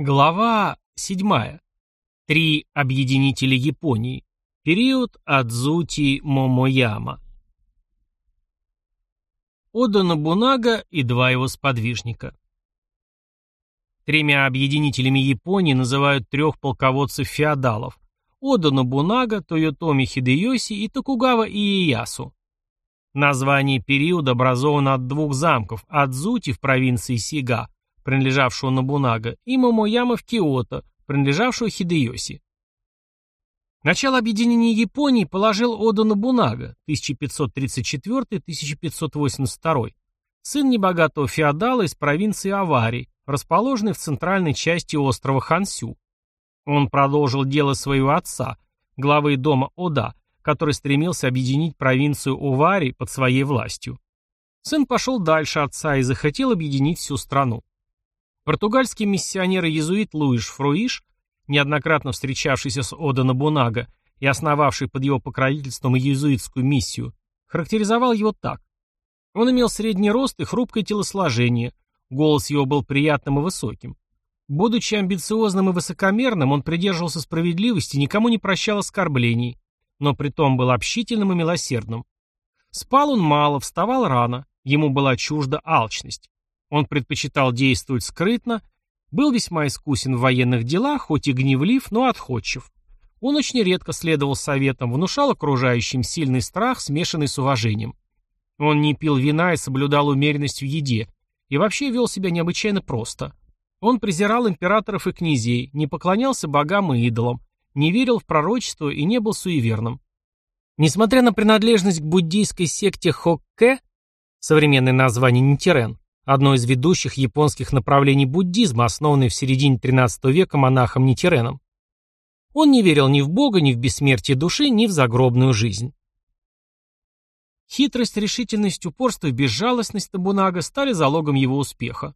Глава 7. Три объединителя Японии. Период Адзути Момояма. Ода Нобунага и два его сподвижника. Тремя объединителями Японии называют трех полководцев-феодалов – Ода Нобунага, Тойотоми Хидеоси и Токугава Иеясу. Название периода образовано от двух замков – Адзути в провинции Сига – принадлежавшего Нобунага, и Момояма в Киото, принадлежавшего Хидеоси. Начало объединения Японии положил Ода Нобунага, 1534-1582, сын небогатого феодала из провинции Авари, расположенной в центральной части острова Хансю. Он продолжил дело своего отца, главы дома Ода, который стремился объединить провинцию Увари под своей властью. Сын пошел дальше отца и захотел объединить всю страну. Португальский миссионер-иезуит Луиш Фруиш, неоднократно встречавшийся с Ода Набунага и основавший под его покровительством иезуитскую миссию, характеризовал его так. Он имел средний рост и хрупкое телосложение, голос его был приятным и высоким. Будучи амбициозным и высокомерным, он придерживался справедливости, никому не прощал оскорблений, но притом был общительным и милосердным. Спал он мало, вставал рано, ему была чужда алчность. Он предпочитал действовать скрытно, был весьма искусен в военных делах, хоть и гневлив, но отходчив. Он очень редко следовал советам, внушал окружающим сильный страх, смешанный с уважением. Он не пил вина и соблюдал умеренность в еде, и вообще вел себя необычайно просто. Он презирал императоров и князей, не поклонялся богам и идолам, не верил в пророчество и не был суеверным. Несмотря на принадлежность к буддийской секте Хокке, современное название Нитирен, одно из ведущих японских направлений буддизма, основанный в середине XIII века монахом Нитиреном. Он не верил ни в Бога, ни в бессмертие души, ни в загробную жизнь. Хитрость, решительность, упорство и безжалостность Набунага стали залогом его успеха.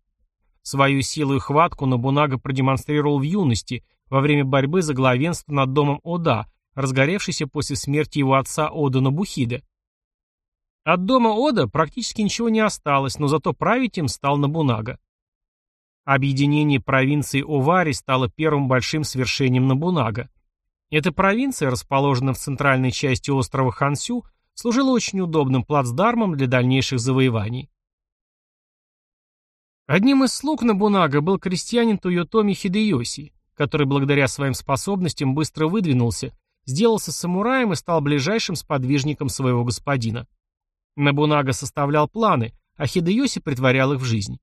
Свою силу и хватку Набунага продемонстрировал в юности, во время борьбы за главенство над домом Ода, разгоревшейся после смерти его отца Ода Набухида. От дома Ода практически ничего не осталось, но зато править им стал Набунага. Объединение провинции Овари стало первым большим свершением Набунага. Эта провинция, расположенная в центральной части острова Хансю, служила очень удобным плацдармом для дальнейших завоеваний. Одним из слуг Набунага был крестьянин Тойотоми Хидеоси, который благодаря своим способностям быстро выдвинулся, сделался самураем и стал ближайшим сподвижником своего господина. Набунага составлял планы, а Хидеоси притворял их в жизнь.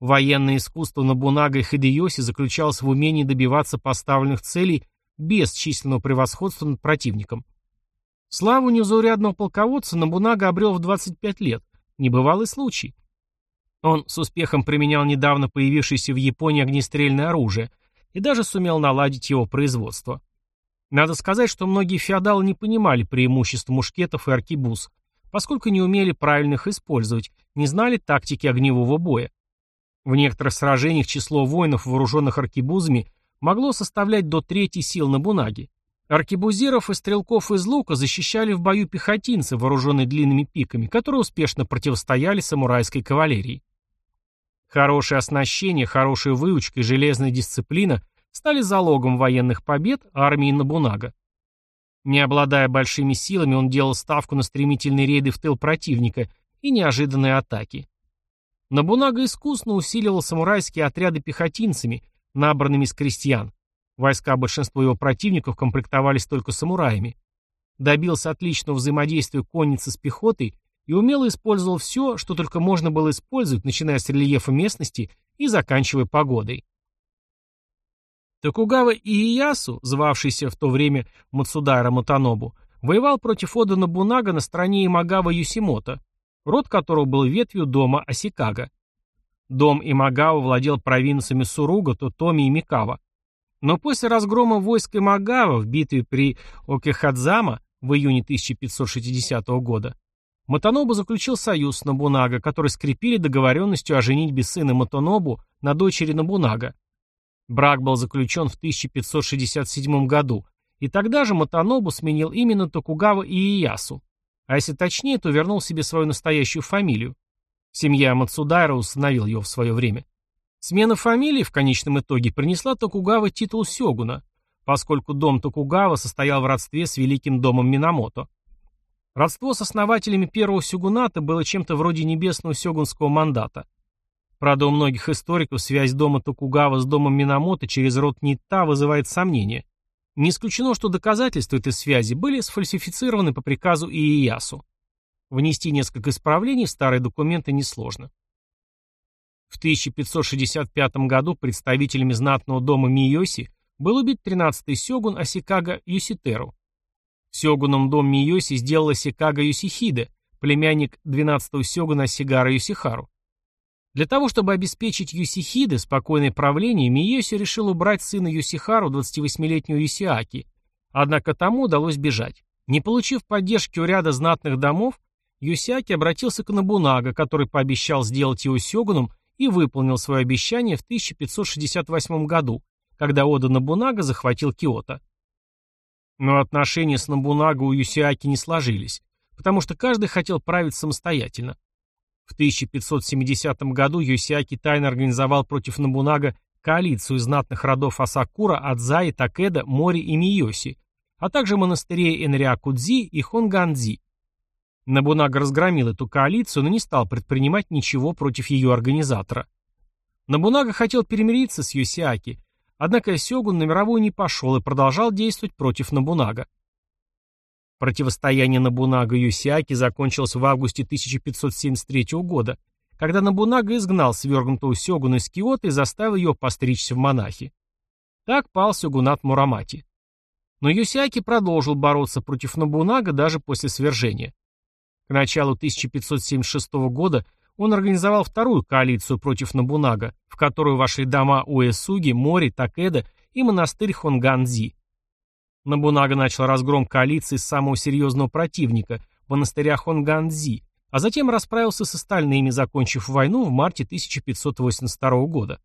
Военное искусство Набунага и Хидеоси заключалось в умении добиваться поставленных целей без численного превосходства над противником. Славу незаурядного полководца Набунага обрел в 25 лет, небывалый случай. Он с успехом применял недавно появившееся в Японии огнестрельное оружие и даже сумел наладить его производство. Надо сказать, что многие феодалы не понимали преимуществ мушкетов и аркибуз, поскольку не умели правильно их использовать, не знали тактики огневого боя. В некоторых сражениях число воинов, вооруженных аркебузами, могло составлять до трети сил на бунаге. Аркебузиров и стрелков из лука защищали в бою пехотинцы, вооруженные длинными пиками, которые успешно противостояли самурайской кавалерии. Хорошее оснащение, хорошая выучка и железная дисциплина стали залогом военных побед армии Набунага. Не обладая большими силами, он делал ставку на стремительные рейды в тыл противника и неожиданные атаки. Набунага искусно усиливал самурайские отряды пехотинцами, набранными из крестьян. Войска большинства его противников комплектовались только самураями. Добился отличного взаимодействия конницы с пехотой и умело использовал все, что только можно было использовать, начиная с рельефа местности и заканчивая погодой. Токугава Ииясу, звавшийся в то время Мацудайра Матанобу, воевал против Ода Набунага на стороне Имагава Юсимото, род которого был ветвью дома Асикага. Дом Имагава владел провинциями Суруга, Тотоми и Микава. Но после разгрома войск Имагава в битве при Окехадзама в июне 1560 года Матанобу заключил союз с Набунага, который скрепили договоренностью о женитьбе сына Матанобу на дочери Набунага. Брак был заключен в 1567 году, и тогда же Матанобу сменил именно Токугава и Иясу. А если точнее, то вернул себе свою настоящую фамилию. Семья Мацудайра установил ее в свое время. Смена фамилии в конечном итоге принесла Токугава титул сёгуна, поскольку дом Токугава состоял в родстве с великим домом Минамото. Родство с основателями первого сёгуната было чем-то вроде небесного сёгунского мандата. Правда, у многих историков связь дома Токугава с домом Минамото через род Нитта вызывает сомнения. Не исключено, что доказательства этой связи были сфальсифицированы по приказу Ииясу. Внести несколько исправлений в старые документы несложно. В 1565 году представителями знатного дома Миоси был убит 13-й сёгун Асикага Ёситэру. Сёгуном дом Миоси сделал Асикага Юсихиде, племянник 12-го сёгуна Асикага Юсихару. Для того, чтобы обеспечить Юсихиде спокойное правление, Миоси решил убрать сына Юсихару, 28-летнего Юсиаки, однако тому удалось бежать. Не получив поддержки у ряда знатных домов, Юсиаки обратился к Набунага, который пообещал сделать его сёгуном и выполнил свое обещание в 1568 году, когда Ода Набунага захватил Киото. Но отношения с Набунага у Юсиаки не сложились, потому что каждый хотел править самостоятельно. В 1570 году Юсиаки тайно организовал против Набунага коалицию знатных родов Асакура, Адзаи, Такеда, Мори и Миоси, а также монастырей Энриакудзи и Хонганзи. Набунага разгромил эту коалицию, но не стал предпринимать ничего против ее организатора. Набунага хотел перемириться с Юсиаки, однако Сёгун на мировую не пошел и продолжал действовать против Набунага. Противостояние Набунага и Юсиаки закончилось в августе 1573 года, когда Набунага изгнал свергнутого Сёгуна из Киота и заставил ее постричься в монахи. Так пал Сёгунат Мурамати. Но Юсиаки продолжил бороться против Набунага даже после свержения. К началу 1576 года он организовал вторую коалицию против Набунага, в которую вошли дома Уэсуги, Мори, Такеда и монастырь Хонганзи. Набунага начал разгром коалиции самого серьезного противника, монастыря Хонганзи, а затем расправился с остальными, закончив войну в марте 1582 года.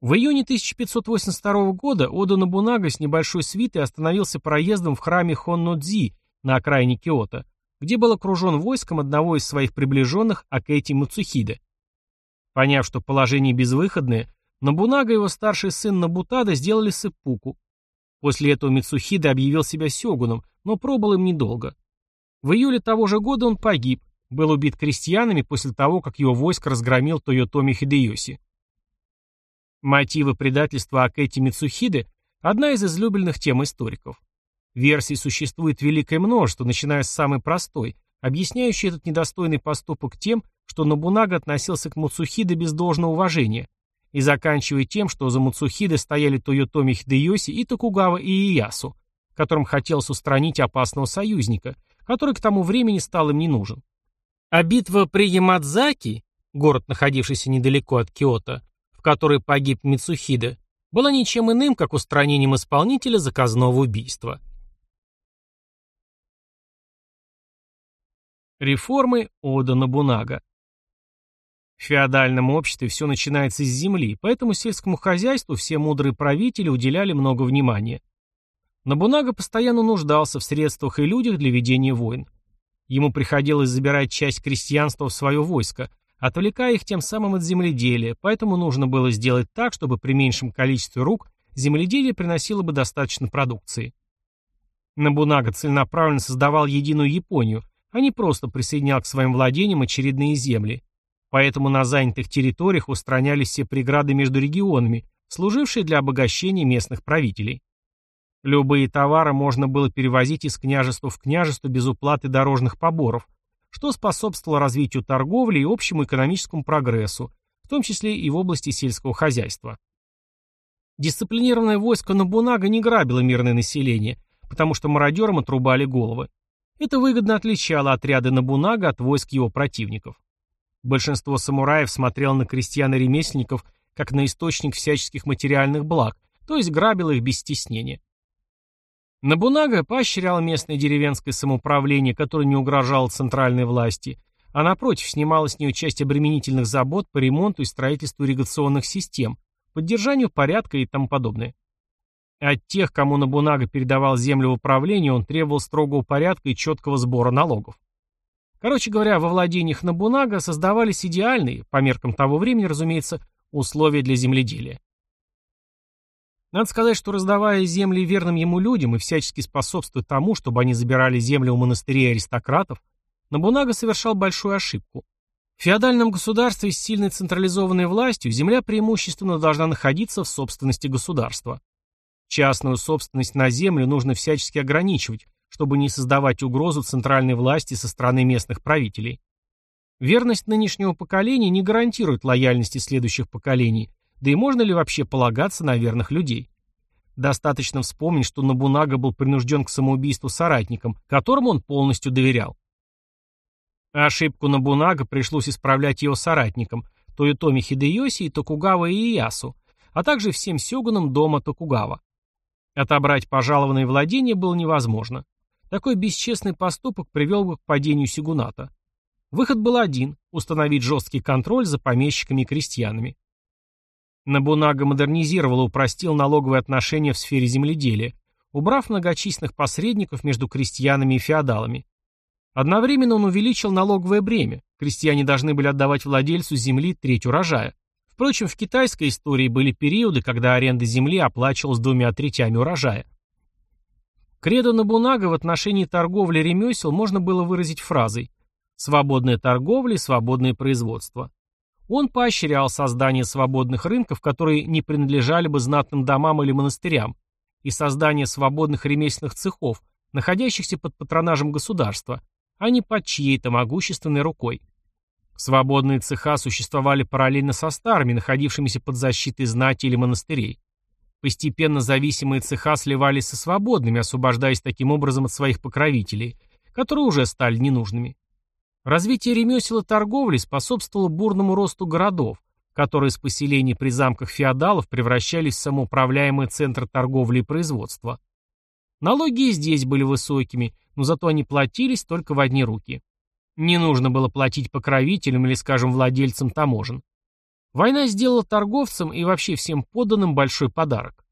В июне 1582 года Ода Набунага с небольшой свитой остановился проездом в храме Хоннодзи на окраине Киото, где был окружен войском одного из своих приближенных Акэти Муцухиде. Поняв, что положение безвыходное, Набунага и его старший сын Набутада сделали сыппуку. После этого Мицухида объявил себя сёгуном, но пробыл им недолго. В июле того же года он погиб, был убит крестьянами после того, как его войск разгромил Тойотоми Хидеоси. Мотивы предательства Акэти Мицухиды – одна из излюбленных тем историков. Версий существует великое множество, начиная с самой простой, объясняющей этот недостойный поступок тем, что Набунага относился к Муцухиде без должного уважения, и заканчивая тем, что за Муцухиде стояли Тойотоми Хидеоси и Токугава Ииясу, которым хотелось устранить опасного союзника, который к тому времени стал им не нужен. А битва при Ямадзаки, город, находившийся недалеко от Киото, в которой погиб Мицухиде, была ничем иным, как устранением исполнителя заказного убийства. Реформы Ода Набунага. В феодальном обществе все начинается с земли, поэтому сельскому хозяйству все мудрые правители уделяли много внимания. Набунага постоянно нуждался в средствах и людях для ведения войн. Ему приходилось забирать часть крестьянства в свое войско, отвлекая их тем самым от земледелия, поэтому нужно было сделать так, чтобы при меньшем количестве рук земледелие приносило бы достаточно продукции. Набунага целенаправленно создавал единую Японию, а не просто присоединял к своим владениям очередные земли. Поэтому на занятых территориях устранялись все преграды между регионами, служившие для обогащения местных правителей. Любые товары можно было перевозить из княжества в княжество без уплаты дорожных поборов, что способствовало развитию торговли и общему экономическому прогрессу, в том числе и в области сельского хозяйства. Дисциплинированное войско Набунага не грабило мирное население, потому что мародерам отрубали головы. Это выгодно отличало отряды Набунага от войск его противников. Большинство самураев смотрело на крестьян и ремесленников как на источник всяческих материальных благ, то есть грабило их без стеснения. Набунага поощрял местное деревенское самоуправление, которое не угрожало центральной власти, а напротив снимало с нее часть обременительных забот по ремонту и строительству ирригационных систем, поддержанию порядка и тому подобное. От тех, кому Набунага передавал землю в управление, он требовал строгого порядка и четкого сбора налогов. Короче говоря, во владениях Набунага создавались идеальные, по меркам того времени, разумеется, Условия для земледелия. Надо сказать, что раздавая земли верным ему людям и всячески способствуя тому, чтобы они забирали земли у монастырей аристократов, Набунага совершал большую ошибку. В феодальном государстве с сильной централизованной властью земля преимущественно должна находиться в собственности государства. Частную собственность на землю нужно всячески ограничивать, чтобы не создавать угрозу центральной власти со стороны местных правителей. Верность нынешнего поколения не гарантирует лояльности следующих поколений, да и можно ли вообще полагаться на верных людей? Достаточно вспомнить, что Набунага был принужден к самоубийству соратникам, которым он полностью доверял. Ошибку Набунага пришлось исправлять его соратникам, Тойотоми Хидеоси и Токугава Иясу, а также всем сёгунам дома Токугава. Отобрать пожалованные владения было невозможно. Такой бесчестный поступок привел бы к падению Сигуната. Выход был один – установить жесткий контроль за помещиками и крестьянами. Набунага модернизировал и упростил налоговые отношения в сфере земледелия, убрав многочисленных посредников между крестьянами и феодалами. Одновременно он увеличил налоговое бремя. Крестьяне должны были отдавать владельцу земли треть урожая. Впрочем, в китайской истории были периоды, когда аренда земли оплачивалась двумя третями урожая. Кредо Набунага в отношении торговли ремесел можно было выразить фразой «свободная торговля и свободное производство». Он поощрял создание свободных рынков, которые не принадлежали бы знатным домам или монастырям, и создание свободных ремесленных цехов, находящихся под патронажем государства, а не под чьей-то могущественной рукой. Свободные цеха существовали параллельно со старыми, находившимися под защитой знати или монастырей. Постепенно зависимые цеха сливались со свободными, освобождаясь таким образом от своих покровителей, которые уже стали ненужными. Развитие ремесел и торговли способствовало бурному росту городов, которые с поселений при замках феодалов превращались в самоуправляемые центры торговли и производства. Налоги и здесь были высокими, но зато они платились только в одни руки. Не нужно было платить покровителям или, скажем, владельцам таможен. Война сделала торговцам и вообще всем подданным большой подарок.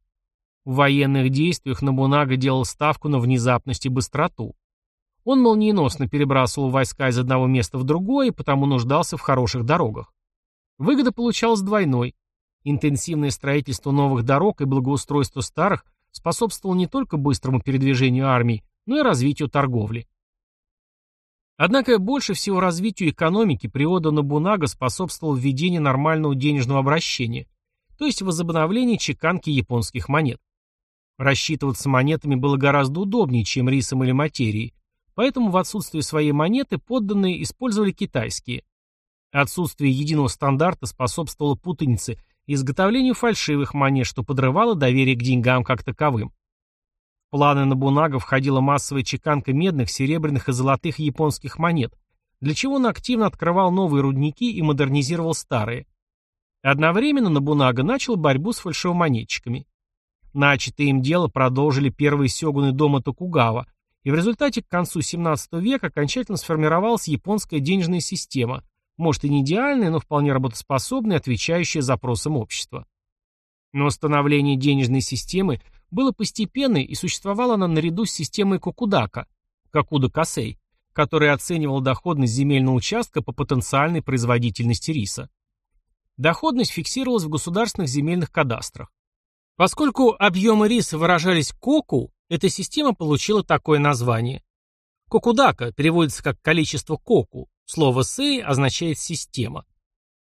В военных действиях Набунага делал ставку на внезапность и быстроту. Он молниеносно перебрасывал войска из одного места в другое и потому нуждался в хороших дорогах. Выгода получалась двойной. Интенсивное строительство новых дорог и благоустройство старых способствовало не только быстрому передвижению армий, но и развитию торговли. Однако больше всего развитию экономики при Ода Набунага способствовало введение нормального денежного обращения, то есть возобновление чеканки японских монет. Рассчитываться монетами было гораздо удобнее, чем рисом или материей, поэтому в отсутствие своей монеты подданные использовали китайские. Отсутствие единого стандарта способствовало путанице и изготовлению фальшивых монет, что подрывало доверие к деньгам как таковым планы Набунага входила массовая чеканка медных, серебряных и золотых японских монет, для чего он активно открывал новые рудники и модернизировал старые. Одновременно Набунага начал борьбу с фальшивомонетчиками. Начатое им дело продолжили первые сёгуны дома Токугава, и в результате к концу 17 века окончательно сформировалась японская денежная система, может и не идеальная, но вполне работоспособная, отвечающая запросам общества. Но становление денежной системы было постепенной и существовала она наряду с системой Кокудака, Кокуда-Косей, которая оценивала доходность земельного участка по потенциальной производительности риса. Доходность фиксировалась в государственных земельных кадастрах. Поскольку объемы риса выражались коку, эта система получила такое название. Кокудака переводится как количество коку, слово «сей» означает «система».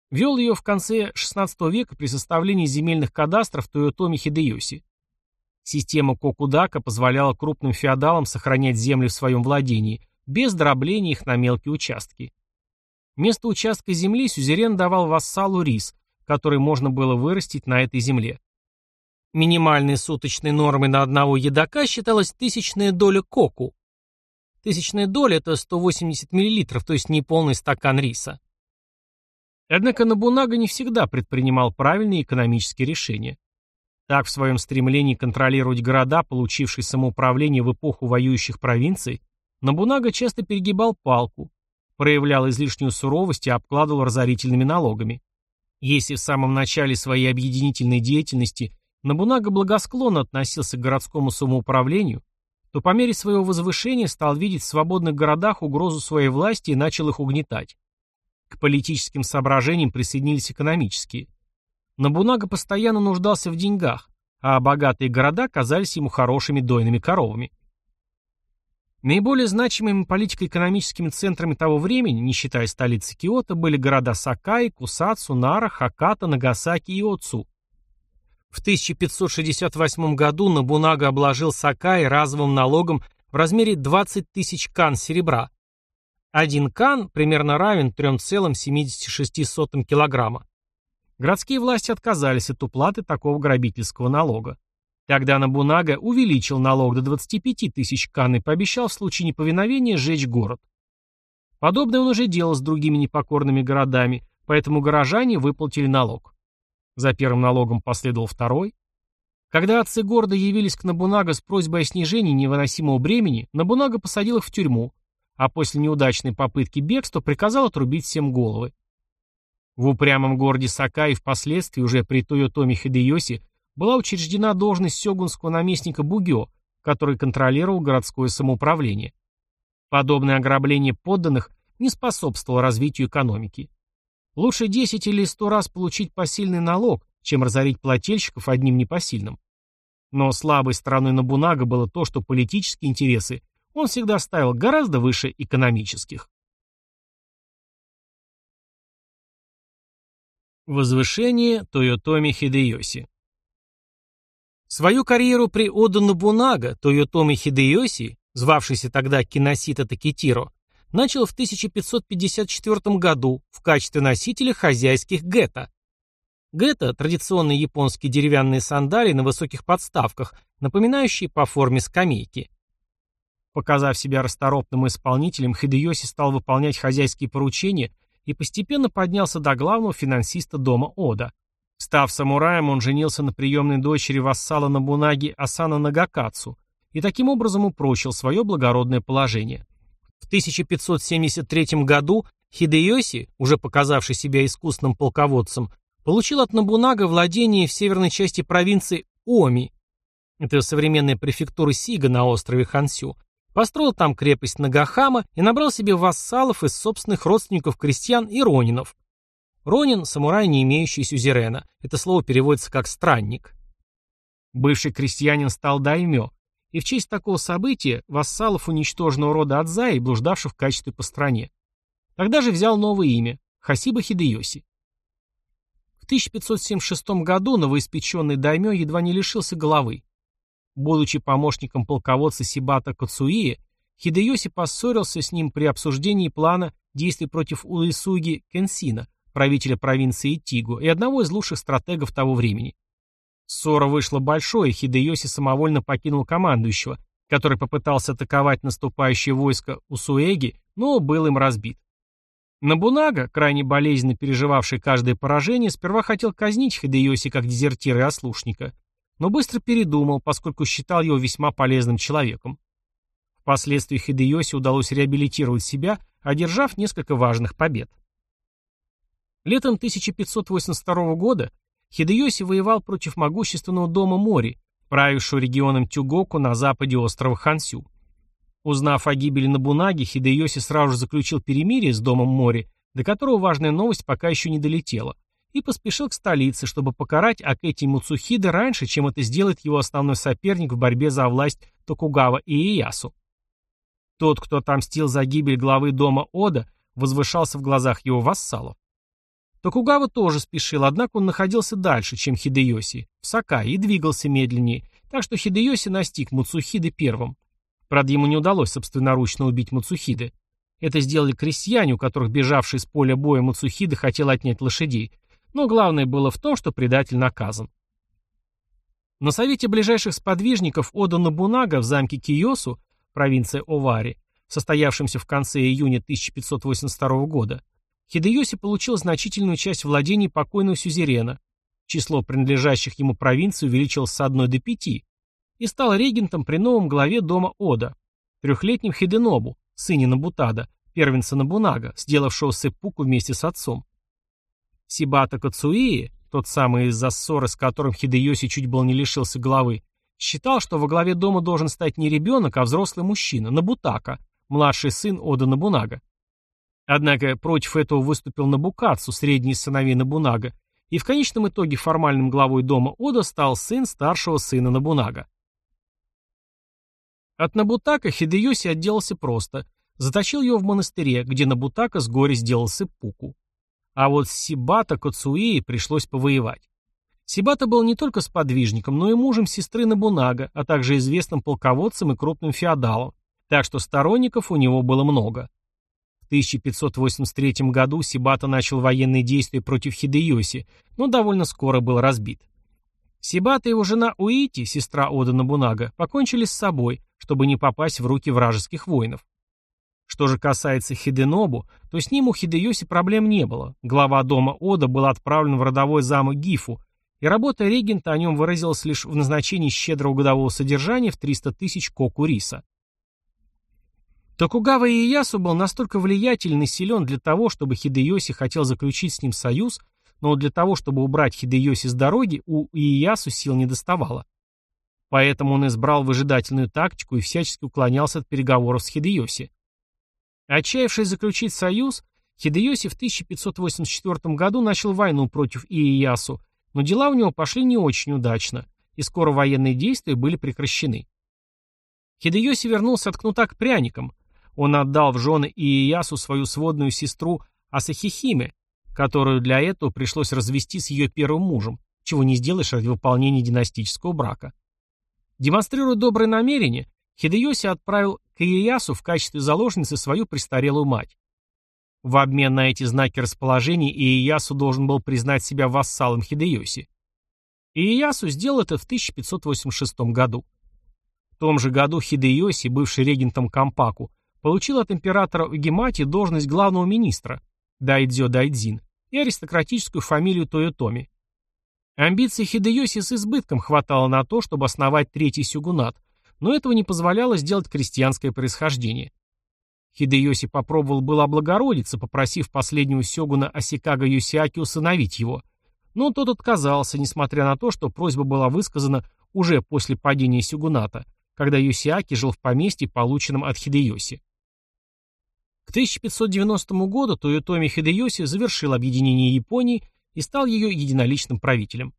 Вел ее в конце XVI века при составлении земельных кадастров Тойотоми Хидеоси. Система Кокудака позволяла крупным феодалам сохранять земли в своем владении, без дробления их на мелкие участки. Вместо участка земли сюзерен давал вассалу рис, который можно было вырастить на этой земле. Минимальной суточной нормой на одного едока считалась тысячная доля коку. Тысячная доля – это 180 мл, то есть неполный стакан риса. Однако Набунага не всегда предпринимал правильные экономические решения. Так, в своем стремлении контролировать города, получившие самоуправление в эпоху воюющих провинций, Набунага часто перегибал палку, проявлял излишнюю суровость и обкладывал разорительными налогами. Если в самом начале своей объединительной деятельности Набунага благосклонно относился к городскому самоуправлению, то по мере своего возвышения стал видеть в свободных городах угрозу своей власти и начал их угнетать. К политическим соображениям присоединились экономические – Набунага постоянно нуждался в деньгах, а богатые города казались ему хорошими дойными коровами. Наиболее значимыми политико-экономическими центрами того времени, не считая столицы Киото, были города Сакаи, Кусацу, Нара, Хаката, Нагасаки и Оцу. В 1568 году Набунага обложил Сакаи разовым налогом в размере 20 тысяч кан серебра. Один кан примерно равен 3,76 килограмма. Городские власти отказались от уплаты такого грабительского налога. Тогда Набунага увеличил налог до 25 тысяч кан и пообещал в случае неповиновения сжечь город. Подобное он уже делал с другими непокорными городами, поэтому горожане выплатили налог. За первым налогом последовал второй. Когда отцы города явились к Набунага с просьбой о снижении невыносимого бремени, Набунага посадил их в тюрьму, а после неудачной попытки бегства приказал отрубить всем головы. В упрямом городе Сакаи впоследствии уже при Тойотоме Хидеоси была учреждена должность сёгунского наместника Бугё, который контролировал городское самоуправление. Подобное ограбление подданных не способствовало развитию экономики. Лучше 10 или 100 раз получить посильный налог, чем разорить плательщиков одним непосильным. Но слабой стороной Набунага было то, что политические интересы он всегда ставил гораздо выше экономических. Возвышение Тойотоми Хидеоси Свою карьеру при Ода Набунага Тойотоми Хидеоси, звавшийся тогда Киносита Такитиро, начал в 1554 году в качестве носителя хозяйских гетто. Гетто – традиционные японские деревянные сандалии на высоких подставках, напоминающие по форме скамейки. Показав себя расторопным исполнителем, Хидеоси стал выполнять хозяйские поручения и постепенно поднялся до главного финансиста дома Ода. Став самураем, он женился на приемной дочери вассала Набунаги Асана Нагакацу и таким образом упрочил свое благородное положение. В 1573 году Хидеоси, уже показавший себя искусным полководцем, получил от Набунага владение в северной части провинции Оми, это современная префектура Сига на острове Хансю, построил там крепость Нагахама и набрал себе вассалов из собственных родственников крестьян и ронинов. Ронин – самурай, не имеющий сюзерена. Это слово переводится как «странник». Бывший крестьянин стал даймё, и в честь такого события вассалов уничтоженного рода Адзаи, блуждавших в качестве по стране. Тогда же взял новое имя – Хасиба Хидеоси. В 1576 году новоиспеченный даймё едва не лишился головы. Будучи помощником полководца Сибата Кацуи, Хидеоси поссорился с ним при обсуждении плана действий против Уэсуги Кенсина – правителя провинции Тигу, и одного из лучших стратегов того времени. Ссора вышла большой, и Хидеоси самовольно покинул командующего, который попытался атаковать наступающее войско Усуэги, но был им разбит. Набунага, крайне болезненно переживавший каждое поражение, сперва хотел казнить Хидеоси как дезертира и ослушника, но быстро передумал, поскольку считал его весьма полезным человеком. Впоследствии Хидеоси удалось реабилитировать себя, одержав несколько важных побед. Летом 1582 года Хидеоси воевал против могущественного дома Мори, правившего регионом Тюгоку на западе острова Хансю. Узнав о гибели Набунаги, Хидеоси сразу же заключил перемирие с домом Мори, до которого важная новость пока еще не долетела, и поспешил к столице, чтобы покарать Акэти Муцухида раньше, чем это сделает его основной соперник в борьбе за власть Токугава и Иясу. Тот, кто отомстил за гибель главы дома Ода, возвышался в глазах его вассалов. Токугава тоже спешил, однако он находился дальше, чем Хидеоси, в Сакае, и двигался медленнее, так что Хидеоси настиг Муцухиды первым. Правда, ему не удалось собственноручно убить Муцухиды. Это сделали крестьяне, у которых бежавший с поля боя Муцухиды хотел отнять лошадей, но главное было в том, что предатель наказан. На совете ближайших сподвижников Ода Набунага в замке Киосу, провинция Овари, состоявшемся в конце июня 1582 года, Хидеоси получил значительную часть владений покойного сюзерена. Число принадлежащих ему провинций увеличилось с одной до пяти и стал регентом при новом главе дома Ода, трехлетним Хиденобу, сыне Набутада, первенца Набунага, сделавшего сеппуку вместе с отцом. Сибата Кацуии, тот самый из-за ссоры, с которым Хидеоси чуть было не лишился головы, считал, что во главе дома должен стать не ребенок, а взрослый мужчина, Набутака, младший сын Ода Набунага. Однако против этого выступил Набукацу, средний из сыновей Набунага, и в конечном итоге формальным главой дома Ода стал сын старшего сына Набунага. От Набутака Хидеоси отделался просто, заточил его в монастыре, где Набутака с горя сделал сыппуку. А вот с Сибата Кацуи пришлось повоевать. Сибата был не только сподвижником, но и мужем сестры Набунага, а также известным полководцем и крупным феодалом, так что сторонников у него было много. В 1583 году Сибата начал военные действия против Хидеоси, но довольно скоро был разбит. Сибата и его жена Уити, сестра Ода Набунага, покончили с собой, чтобы не попасть в руки вражеских воинов. Что же касается Хиденобу, то с ним у Хидеоси проблем не было. Глава дома Ода был отправлен в родовой замок Гифу, и работа регента о нем выразилась лишь в назначении щедрого годового содержания в 300 тысяч коку риса. Токугава Иясу был настолько влиятельный и силен для того, чтобы Хидеоси хотел заключить с ним союз, но для того, чтобы убрать Хидеоси с дороги, у Иясу сил не доставало. Поэтому он избрал выжидательную тактику и всячески уклонялся от переговоров с Хидеоси. Отчаявшись заключить союз, Хидеоси в 1584 году начал войну против Ииясу, но дела у него пошли не очень удачно, и скоро военные действия были прекращены. Хидеоси вернулся от кнута к пряникам. Он отдал в жены Ииясу свою сводную сестру Асахихиме, которую для этого пришлось развести с ее первым мужем, чего не сделаешь ради выполнения династического брака. Демонстрируя добрые намерения, Хидеоси отправил к в качестве заложницы свою престарелую мать. В обмен на эти знаки расположения Иеясу должен был признать себя вассалом Хидеоси. Иеясу сделал это в 1586 году. В том же году Хидеоси, бывший регентом Кампаку, получил от императора Угимати должность главного министра Дайдзё Дайдзин и аристократическую фамилию Тойотоми. Амбиций Хидеоси с избытком хватало на то, чтобы основать третий сюгунат, но этого не позволяло сделать крестьянское происхождение. Хидеоси попробовал было облагородиться, попросив последнего сёгуна Осикага Юсиаки усыновить его, но тот отказался, несмотря на то, что просьба была высказана уже после падения сюгуната, когда Юсиаки жил в поместье, полученном от Хидеоси. К 1590 году Тойотоми Хидеоси завершил объединение Японии и стал ее единоличным правителем.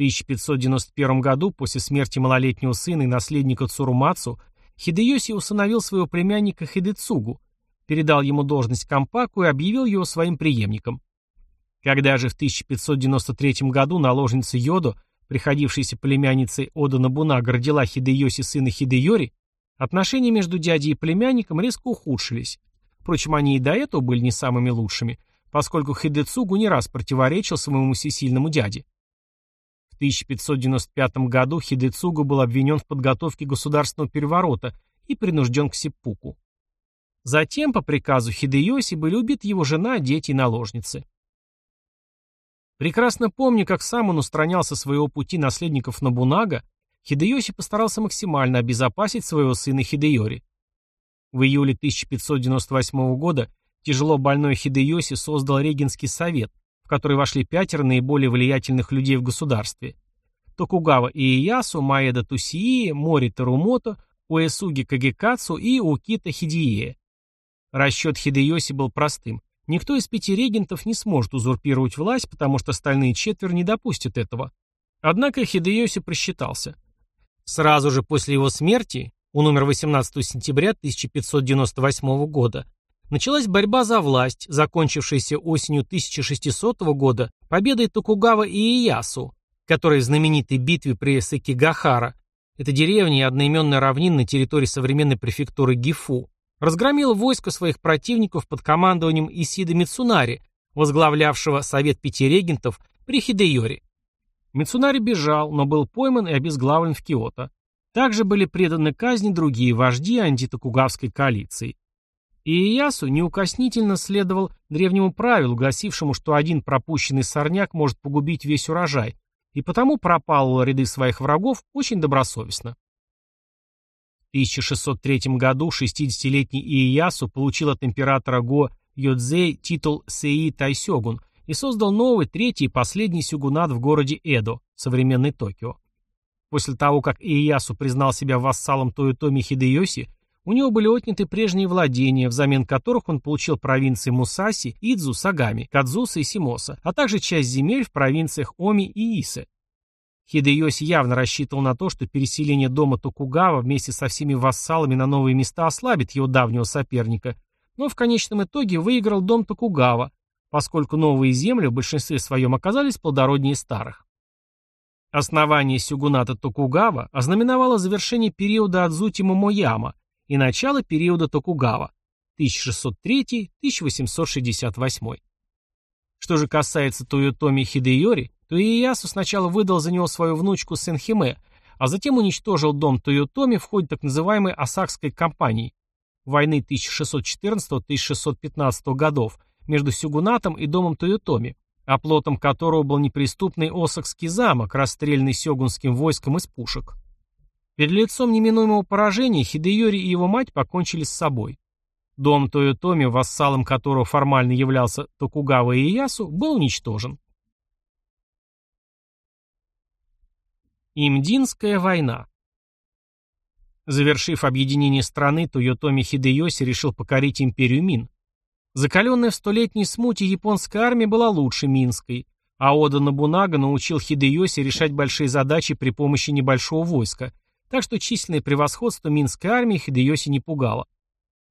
В 1591 году, после смерти малолетнего сына и наследника Цурумацу, Хидеоси усыновил своего племянника Хидецугу, передал ему должность Кампаку и объявил его своим преемником. Когда же в 1593 году наложница Йодо, приходившаяся племянницей Ода Набунага, родила Хидеоси сына Хидеори, отношения между дядей и племянником резко ухудшились. Впрочем, они и до этого были не самыми лучшими, поскольку Хидецугу не раз противоречил своему всесильному дяде. В 1595 году Хидецугу был обвинен в подготовке государственного переворота и принужден к сеппуку. Затем, по приказу Хидеоси, были убиты его жена, дети и наложницы. Прекрасно помня, как сам он устранял со своего пути наследников Набунага, Хидеоси постарался максимально обезопасить своего сына Хидеори. В июле 1598 года Тяжело больной Хидеоси создал Регенский совет, который вошли пятеро наиболее влиятельных людей в государстве. Токугава Иеясу, Маэда Тусии, Мори Тарумото, Уэсуги Кагекацу и Укита Хидие. Расчет Хидеоси был простым. Никто из пяти регентов не сможет узурпировать власть, потому что остальные четверо не допустят этого. Однако Хидеоси просчитался. Сразу же после его смерти, он умер 18 сентября 1598 года, Началась борьба за власть, закончившаяся осенью 1600 года победой Токугава и Иясу, который в знаменитой битве при Сакигахара, это деревня и одноименная равнина на территории современной префектуры Гифу, разгромил войско своих противников под командованием Исида Мицунари, возглавлявшего Совет Пяти Регентов при Хидеоре. Мицунари бежал, но был пойман и обезглавлен в Киото. Также были преданы казни другие вожди антитокугавской коалиции. И Иясу неукоснительно следовал древнему правилу, гласившему, что один пропущенный сорняк может погубить весь урожай, и потому пропалывал ряды своих врагов очень добросовестно. В 1603 году 60-летний Иясу получил от императора Го Йодзей титул Сеи Тайсёгун и создал новый, третий и последний сюгунат в городе Эдо, современный Токио. После того, как Иясу признал себя вассалом Тойотоми Хидеоси, у него были отняты прежние владения, взамен которых он получил провинции Мусаси, Идзу, Сагами, Кадзуса и Симоса, а также часть земель в провинциях Оми и Исе. Хидеоси явно рассчитывал на то, что переселение дома Токугава вместе со всеми вассалами на новые места ослабит его давнего соперника, но в конечном итоге выиграл дом Токугава, поскольку новые земли в большинстве своем оказались плодороднее старых. Основание сюгуната Токугава ознаменовало завершение периода Адзути Момояма и начало периода Токугава 1603-1868. Что же касается Тойотоми Хидеори, то Иясу сначала выдал за него свою внучку Сенхиме, а затем уничтожил дом Тойотоми в ходе так называемой Осакской кампании войны 1614-1615 годов между Сюгунатом и домом Тойотоми, оплотом которого был неприступный Осакский замок, расстрелянный сёгунским войском из пушек. Перед лицом неминуемого поражения Хидеюри и его мать покончили с собой. Дом Тойотоми, вассалом которого формально являлся Токугава Иясу, был уничтожен. Имдинская война Завершив объединение страны, Тойотоми Хидеоси решил покорить империю Мин. Закаленная в столетней смуте японская армия была лучше Минской, а Ода Набунага научил Хидеоси решать большие задачи при помощи небольшого войска, так что численное превосходство Минской армии Хидеоси не пугало.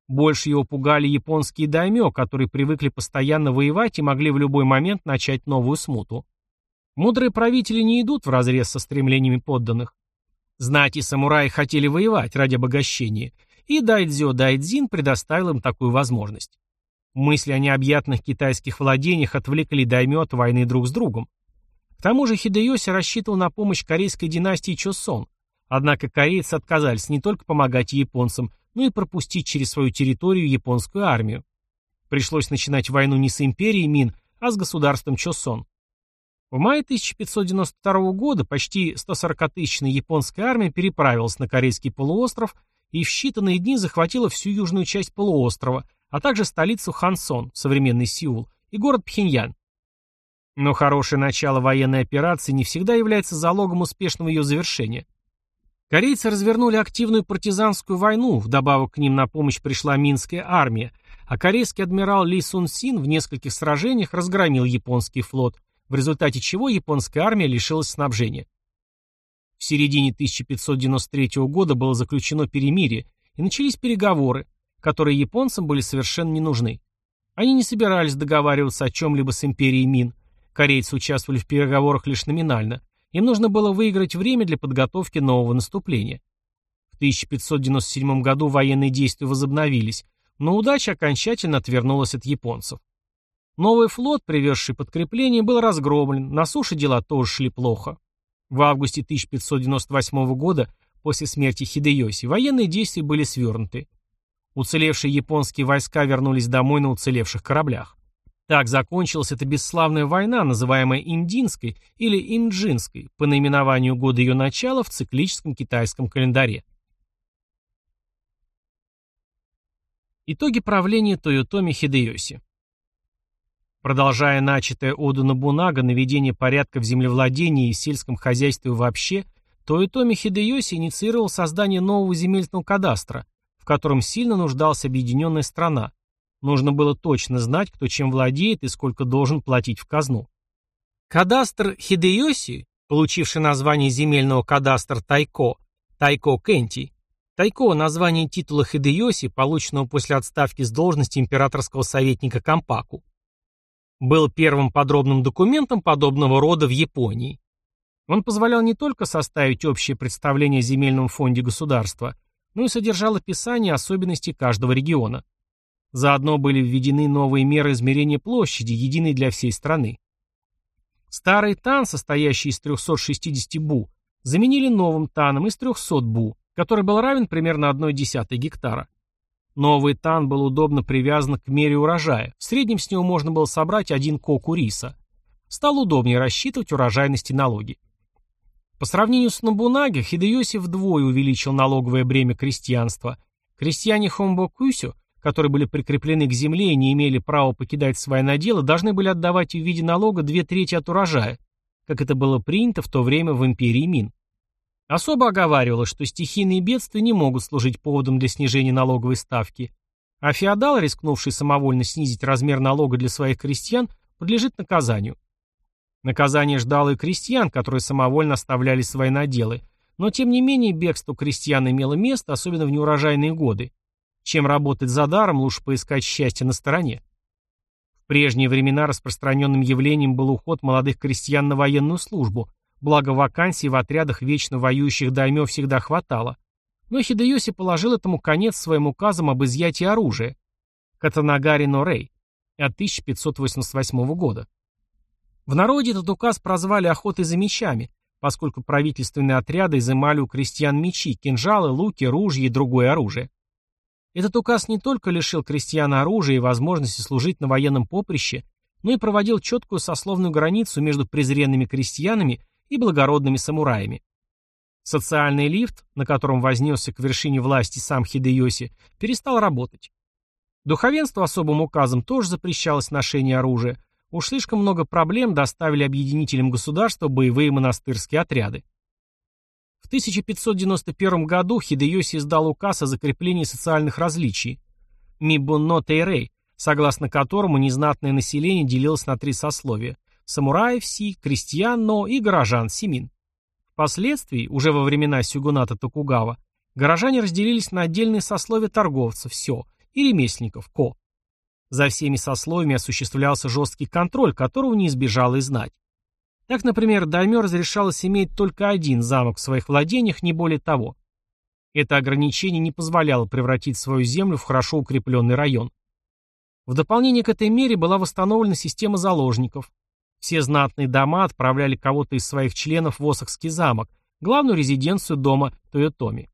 Больше его пугали японские даймё, которые привыкли постоянно воевать и могли в любой момент начать новую смуту. Мудрые правители не идут вразрез со стремлениями подданных. Знать и самураи хотели воевать ради обогащения, и Дайдзё Дайдзин предоставил им такую возможность. Мысли о необъятных китайских владениях отвлекли даймё от войны друг с другом. К тому же Хидеоси рассчитывал на помощь корейской династии Чосон, однако корейцы отказались не только помогать японцам, но и пропустить через свою территорию японскую армию. Пришлось начинать войну не с империей Мин, а с государством Чосон. В мае 1592 года почти 140-тысячная японская армия переправилась на Корейский полуостров и в считанные дни захватила всю южную часть полуострова, а также столицу Хансон, современный Сеул, и город Пхеньян. Но хорошее начало военной операции не всегда является залогом успешного ее завершения. Корейцы развернули активную партизанскую войну, вдобавок к ним на помощь пришла Минская армия, а корейский адмирал Ли Сун Син в нескольких сражениях разгромил японский флот, в результате чего японская армия лишилась снабжения. В середине 1593 года было заключено перемирие, и начались переговоры, которые японцам были совершенно не нужны. Они не собирались договариваться о чем-либо с империей Мин. Корейцы участвовали в переговорах лишь номинально. Им нужно было выиграть время для подготовки нового наступления. В 1597 году военные действия возобновились, но удача окончательно отвернулась от японцев. Новый флот, привезший подкрепление, был разгромлен, на суше дела тоже шли плохо. В августе 1598 года, после смерти Хидеоси, военные действия были свернуты. Уцелевшие японские войска вернулись домой на уцелевших кораблях. Так закончилась эта бесславная война, называемая Имдинской или Имджинской, по наименованию года ее начала в циклическом китайском календаре. Итоги правления Тойотоми Хидеоси Продолжая начатое Оду Набунага наведение порядка в землевладении и сельском хозяйстве вообще, Тойотоми Хидеоси инициировал создание нового земельного кадастра, в котором сильно нуждалась объединенная страна. Нужно было точно знать, кто чем владеет и сколько должен платить в казну. Кадастр Хидеоси, получивший название земельного кадастра Тайко, Тайко Кенти, Тайко – название титула Хидеоси, полученного после отставки с должности императорского советника Кампаку был первым подробным документом подобного рода в Японии. Он позволял не только составить общее представление о земельном фонде государства, но и содержал описание особенностей каждого региона. Заодно были введены новые меры измерения площади, единой для всей страны. Старый тан, состоящий из 360 бу, заменили новым таном из 300 бу, который был равен примерно 1,1 гектара. Новый тан был удобно привязан к мере урожая. В среднем с него можно было собрать один коку риса. Стало удобнее рассчитывать урожайность и налоги. По сравнению с Набунаги, Хидеоси вдвое увеличил налоговое бремя крестьянства. Крестьяне Хомбокусю, которые были прикреплены к земле и не имели права покидать свои наделы, должны были отдавать в виде налога две трети от урожая, как это было принято в то время в империи Мин. Особо оговаривалось, что стихийные бедствия не могут служить поводом для снижения налоговой ставки, а феодал, рискнувший самовольно снизить размер налога для своих крестьян, подлежит наказанию. Наказание ждало и крестьян, которые самовольно оставляли свои наделы, но тем не менее бегство крестьян имело место, особенно в неурожайные годы. Чем работать за даром, лучше поискать счастье на стороне. В прежние времена распространенным явлением был уход молодых крестьян на военную службу, Благо вакансий в отрядах вечно воюющих даймё всегда хватало. Но Хидеоси положил этому конец своим указом об изъятии оружия. Катанагари Норей от 1588 года. В народе этот указ прозвали охотой за мечами, поскольку правительственные отряды изымали у крестьян мечи, кинжалы, луки, ружья и другое оружие. Этот указ не только лишил крестьян оружия и возможности служить на военном поприще, но и проводил четкую сословную границу между презренными крестьянами и благородными самураями. Социальный лифт, на котором вознесся к вершине власти сам Хидеоси, перестал работать. Духовенству особым указом тоже запрещалось ношение оружия. Уж слишком много проблем доставили объединителям государства боевые монастырские отряды. В 1591 году Хидеоси издал указ о закреплении социальных различий Мибунно Тейрей, согласно которому незнатное население делилось на три сословия самураев Си, крестьян Но и горожан Симин. Впоследствии, уже во времена сюгуната Токугава, горожане разделились на отдельные сословия торговцев Сё и ремесленников Ко. За всеми сословиями осуществлялся жесткий контроль, которого не избежало и знать. Так, например, даймё разрешалось иметь только один замок в своих владениях, не более того. Это ограничение не позволяло превратить свою землю в хорошо укрепленный район. В дополнение к этой мере была восстановлена система заложников, все знатные дома отправляли кого-то из своих членов в Осакский замок, главную резиденцию дома Тойотоми.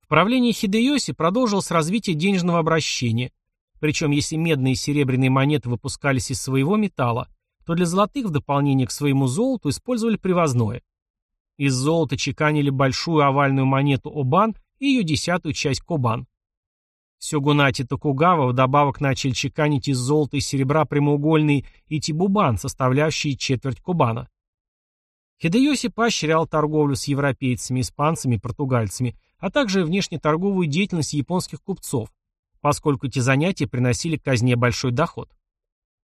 В правлении Хидеоси продолжилось развитие денежного обращения, причем если медные и серебряные монеты выпускались из своего металла, то для золотых в дополнение к своему золоту использовали привозное. Из золота чеканили большую овальную монету Обан и ее десятую часть Кобан. Сёгунати Токугава вдобавок начали чеканить из золота и серебра прямоугольный итибубан, составляющий четверть кубана. Хидеоси поощрял торговлю с европейцами, испанцами португальцами, а также внешнеторговую деятельность японских купцов, поскольку эти занятия приносили казне большой доход.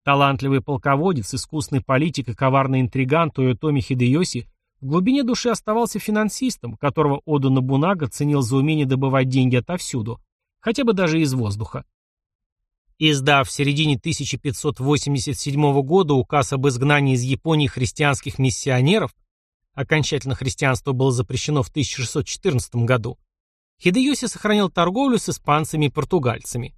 Талантливый полководец, искусный политик и коварный интриган Тойотоми Хидеоси в глубине души оставался финансистом, которого Оду Набунага ценил за умение добывать деньги отовсюду, хотя бы даже из воздуха. Издав в середине 1587 года указ об изгнании из Японии христианских миссионеров, окончательно христианство было запрещено в 1614 году, Хидеоси сохранил торговлю с испанцами и португальцами.